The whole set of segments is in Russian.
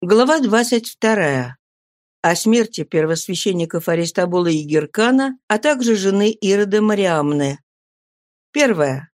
Глава 22. О смерти первосвященников Аристабула и Геркана, а также жены Ирода Мариамны. Первое.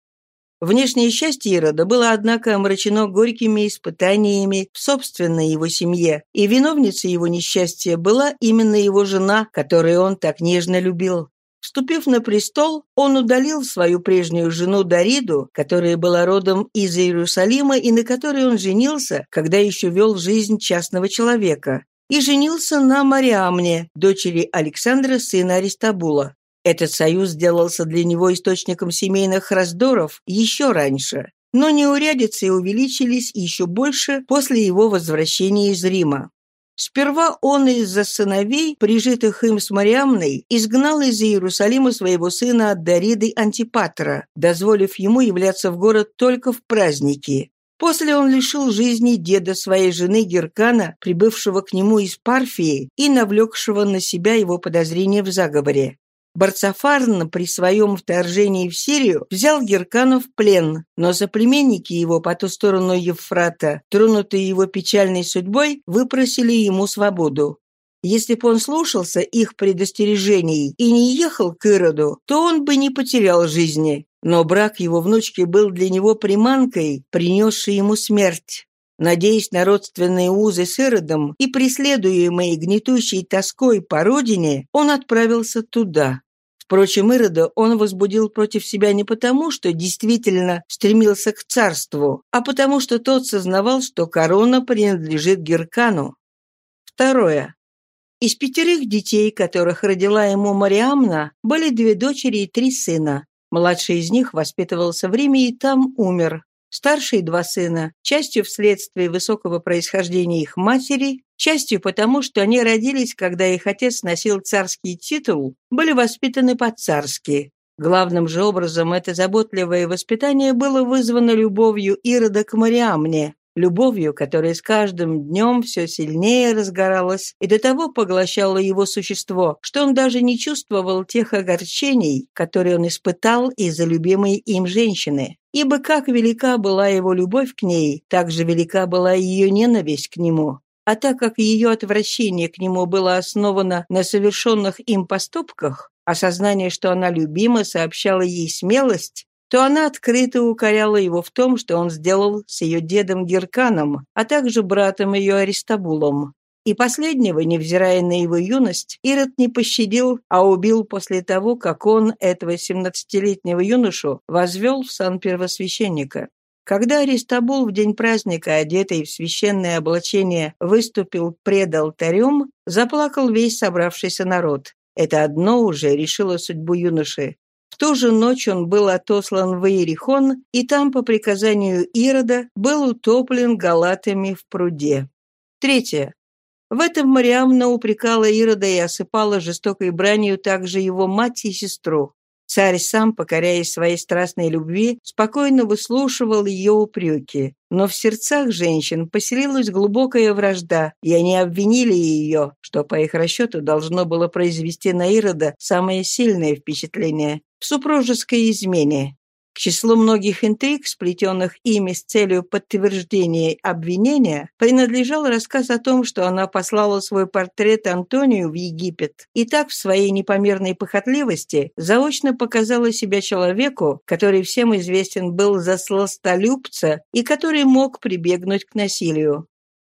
Внешнее счастье Ирода было, однако, омрачено горькими испытаниями в собственной его семье, и виновницей его несчастья была именно его жена, которую он так нежно любил. Вступив на престол, он удалил свою прежнюю жену Дариду, которая была родом из Иерусалима и на которой он женился, когда еще вел жизнь частного человека, и женился на Мариамне, дочери Александра, сына Аристабула. Этот союз сделался для него источником семейных раздоров еще раньше, но неурядицы увеличились еще больше после его возвращения из Рима. Сперва он из-за сыновей, прижитых им с Мариамной, изгнал из Иерусалима своего сына от Дариды Антипатра, дозволив ему являться в город только в праздники. После он лишил жизни деда своей жены Геркана, прибывшего к нему из Парфии и навлекшего на себя его подозрения в заговоре. Барцафарн при своем вторжении в Сирию взял Геркана в плен, но соплеменники его по ту сторону Евфрата, тронутые его печальной судьбой, выпросили ему свободу. Если бы он слушался их предостережений и не ехал к Ироду, то он бы не потерял жизни. Но брак его внучки был для него приманкой, принесшей ему смерть. Надеясь на родственные узы с Иродом и преследуемый гнетущей тоской по родине, он отправился туда. Впрочем, Ирода он возбудил против себя не потому, что действительно стремился к царству, а потому, что тот сознавал, что корона принадлежит Геркану. Второе. Из пятерых детей, которых родила ему Мариамна, были две дочери и три сына. Младший из них воспитывался в Риме и там умер. Старшие два сына, частью вследствие высокого происхождения их матери, частью потому, что они родились, когда их отец носил царский титул, были воспитаны по-царски. Главным же образом это заботливое воспитание было вызвано любовью Ирода к Мариамне, любовью, которая с каждым днем все сильнее разгоралась и до того поглощала его существо, что он даже не чувствовал тех огорчений, которые он испытал из-за любимой им женщины. Ибо как велика была его любовь к ней, так же велика была ее ненависть к нему. А так как ее отвращение к нему было основано на совершенных им поступках, осознание, что она любима, сообщало ей смелость, то она открыто укоряла его в том, что он сделал с ее дедом Герканом, а также братом ее Аристабулом. И последнего, невзирая на его юность, Ирод не пощадил, а убил после того, как он этого семнадцатилетнего юношу возвел в сан первосвященника. Когда Аристабул в день праздника, одетый в священное облачение, выступил пред алтарем, заплакал весь собравшийся народ. Это одно уже решило судьбу юноши. Ту же ночь он был отослан в Иерихон, и там, по приказанию Ирода, был утоплен галатами в пруде. Третье. В этом Мариамна упрекала Ирода и осыпала жестокой бранью также его мать и сестру. Царь сам, покоряясь своей страстной любви, спокойно выслушивал ее упреки. Но в сердцах женщин поселилась глубокая вражда, и они обвинили ее, что по их расчету должно было произвести на Ирода самое сильное впечатление в супружеской измене. К числу многих интриг, сплетенных ими с целью подтверждения обвинения, принадлежал рассказ о том, что она послала свой портрет Антонию в Египет и так в своей непомерной похотливости заочно показала себя человеку, который всем известен был за сластолюбца и который мог прибегнуть к насилию.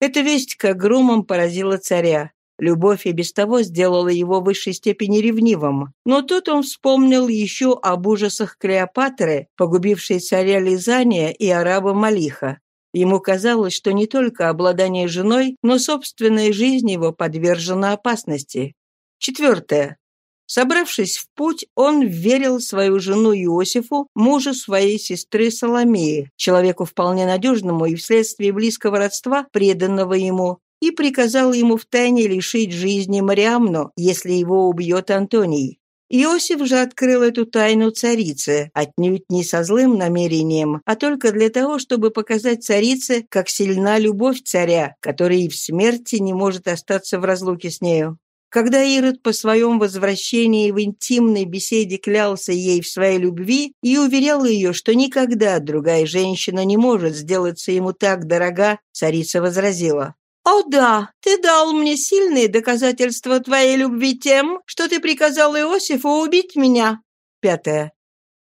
Эта весть как громом поразила царя. Любовь и без того сделала его в высшей степени ревнивым. Но тут он вспомнил еще об ужасах Клеопатры, погубившей царя Лизания и араба Малиха. Ему казалось, что не только обладание женой, но собственная жизнь его подвержена опасности. Четвертое. Собравшись в путь, он верил свою жену Иосифу, мужу своей сестры Соломеи, человеку вполне надежному и вследствие близкого родства, преданного ему, и приказал ему втайне лишить жизни Мариамну, если его убьет Антоний. Иосиф же открыл эту тайну царице, отнюдь не со злым намерением, а только для того, чтобы показать царице, как сильна любовь царя, который и в смерти не может остаться в разлуке с нею. Когда Ирод по своем возвращении в интимной беседе клялся ей в своей любви и уверял ее, что никогда другая женщина не может сделаться ему так дорога, царица возразила. «О да, ты дал мне сильные доказательства твоей любви тем, что ты приказал Иосифу убить меня». Пятое.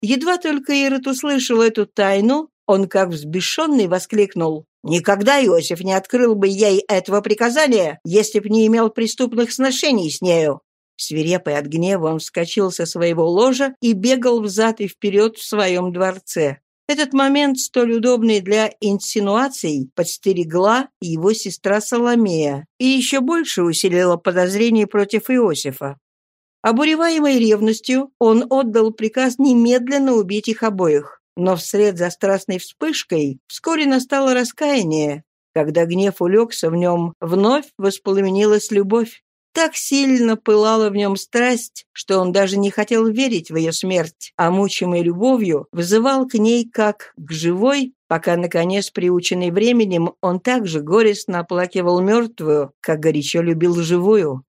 Едва только Ирод услышал эту тайну, он, как взбешенный, воскликнул. «Никогда Иосиф не открыл бы ей этого приказания, если б не имел преступных сношений с нею». Свирепый от гнева он вскочил со своего ложа и бегал взад и вперед в своем дворце. Этот момент, столь удобный для инсинуаций, подстерегла его сестра Соломея и еще больше усилила подозрения против Иосифа. Обуреваемый ревностью, он отдал приказ немедленно убить их обоих. Но вслед за страстной вспышкой вскоре настало раскаяние. Когда гнев улегся в нем, вновь воспламенилась любовь. Так сильно пылала в нем страсть, что он даже не хотел верить в ее смерть, а мучимый любовью вызывал к ней как к живой, пока, наконец, приученный временем, он также горестно оплакивал мертвую, как горячо любил живую.